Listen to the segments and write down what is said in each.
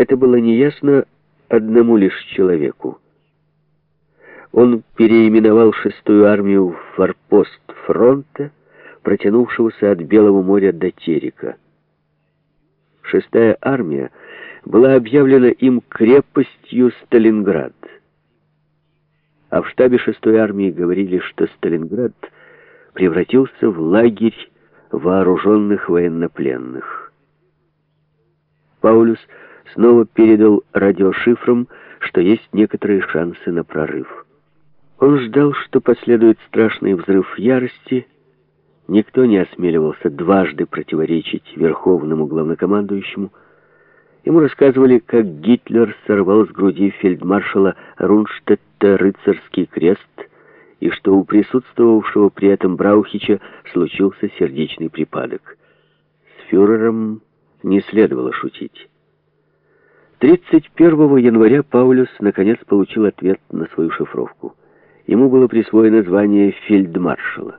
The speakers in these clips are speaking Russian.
Это было неясно одному лишь человеку. Он переименовал шестую армию в форпост фронта, протянувшегося от Белого моря до Терека. Шестая армия была объявлена им крепостью Сталинград. А в штабе шестой армии говорили, что Сталинград превратился в лагерь вооруженных военнопленных. Паулюс снова передал радиошифрам, что есть некоторые шансы на прорыв. Он ждал, что последует страшный взрыв ярости. Никто не осмеливался дважды противоречить верховному главнокомандующему. Ему рассказывали, как Гитлер сорвал с груди фельдмаршала Рунштетта рыцарский крест, и что у присутствовавшего при этом Браухича случился сердечный припадок. С фюрером не следовало шутить. 31 января Паулюс наконец получил ответ на свою шифровку. Ему было присвоено звание фельдмаршала.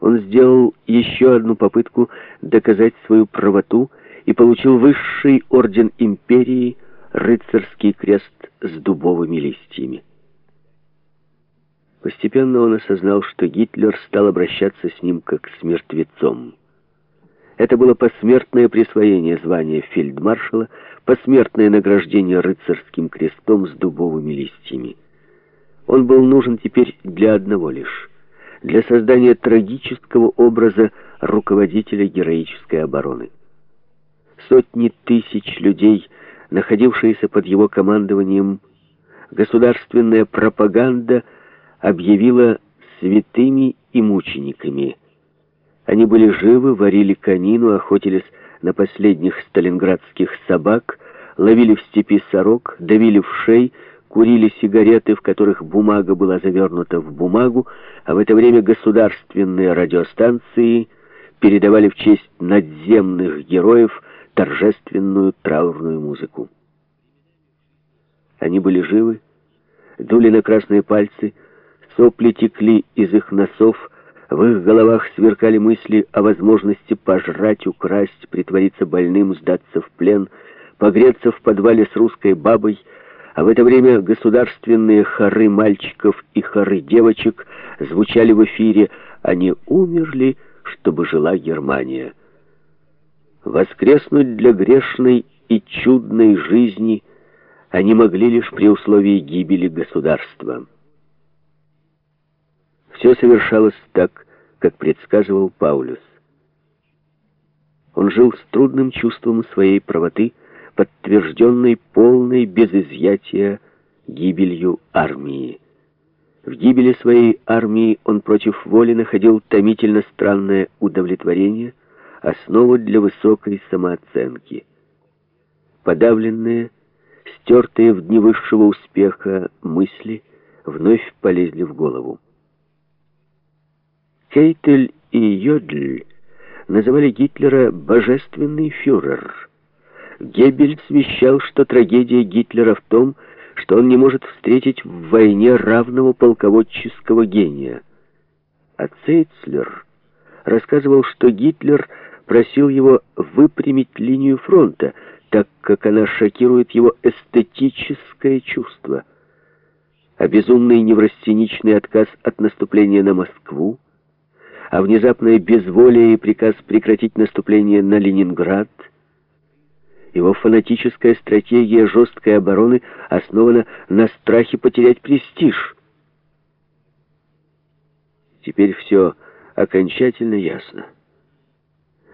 Он сделал еще одну попытку доказать свою правоту и получил высший орден империи рыцарский крест с дубовыми листьями. Постепенно он осознал, что Гитлер стал обращаться с ним как с мертвецом. Это было посмертное присвоение звания фельдмаршала, посмертное награждение рыцарским крестом с дубовыми листьями. Он был нужен теперь для одного лишь — для создания трагического образа руководителя героической обороны. Сотни тысяч людей, находившиеся под его командованием, государственная пропаганда объявила святыми и мучениками. Они были живы, варили конину, охотились на последних сталинградских собак, ловили в степи сорок, давили в шей, курили сигареты, в которых бумага была завернута в бумагу, а в это время государственные радиостанции передавали в честь надземных героев торжественную траурную музыку. Они были живы, дули на красные пальцы, сопли текли из их носов, в их головах сверкали мысли о возможности пожрать, украсть, притвориться больным, сдаться в плен, погреться в подвале с русской бабой — а в это время государственные хоры мальчиков и хоры девочек звучали в эфире «Они умерли, чтобы жила Германия». Воскреснуть для грешной и чудной жизни они могли лишь при условии гибели государства. Все совершалось так, как предсказывал Паулюс. Он жил с трудным чувством своей правоты, подтвержденной полной без изъятия гибелью армии. В гибели своей армии он против воли находил томительно странное удовлетворение, основу для высокой самооценки. Подавленные, стертые в дни высшего успеха мысли вновь полезли в голову. Кейтель и Йодль называли Гитлера «божественный фюрер», Геббельс вещал, что трагедия Гитлера в том, что он не может встретить в войне равного полководческого гения. А Цейцлер рассказывал, что Гитлер просил его выпрямить линию фронта, так как она шокирует его эстетическое чувство. А безумный неврастеничный отказ от наступления на Москву, а внезапное безволие и приказ прекратить наступление на Ленинград — его фанатическая стратегия жесткой обороны основана на страхе потерять престиж. Теперь все окончательно ясно.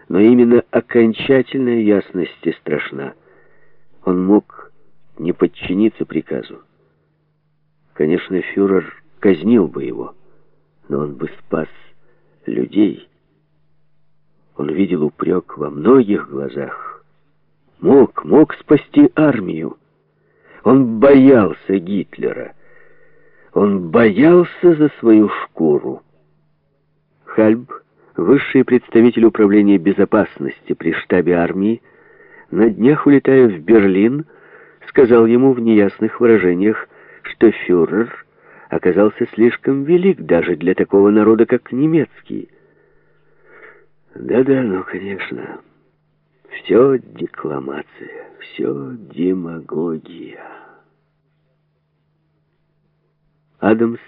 Но именно окончательная ясность и страшна. Он мог не подчиниться приказу. Конечно, фюрер казнил бы его, но он бы спас людей. Он видел упрек во многих глазах, мог, мог спасти армию. Он боялся Гитлера. Он боялся за свою шкуру. Хальб, высший представитель управления безопасности при штабе армии, на днях улетая в Берлин, сказал ему в неясных выражениях, что фюрер оказался слишком велик даже для такого народа, как немецкий. Да-да, ну, конечно... Все декламация, все демагогия. Адамс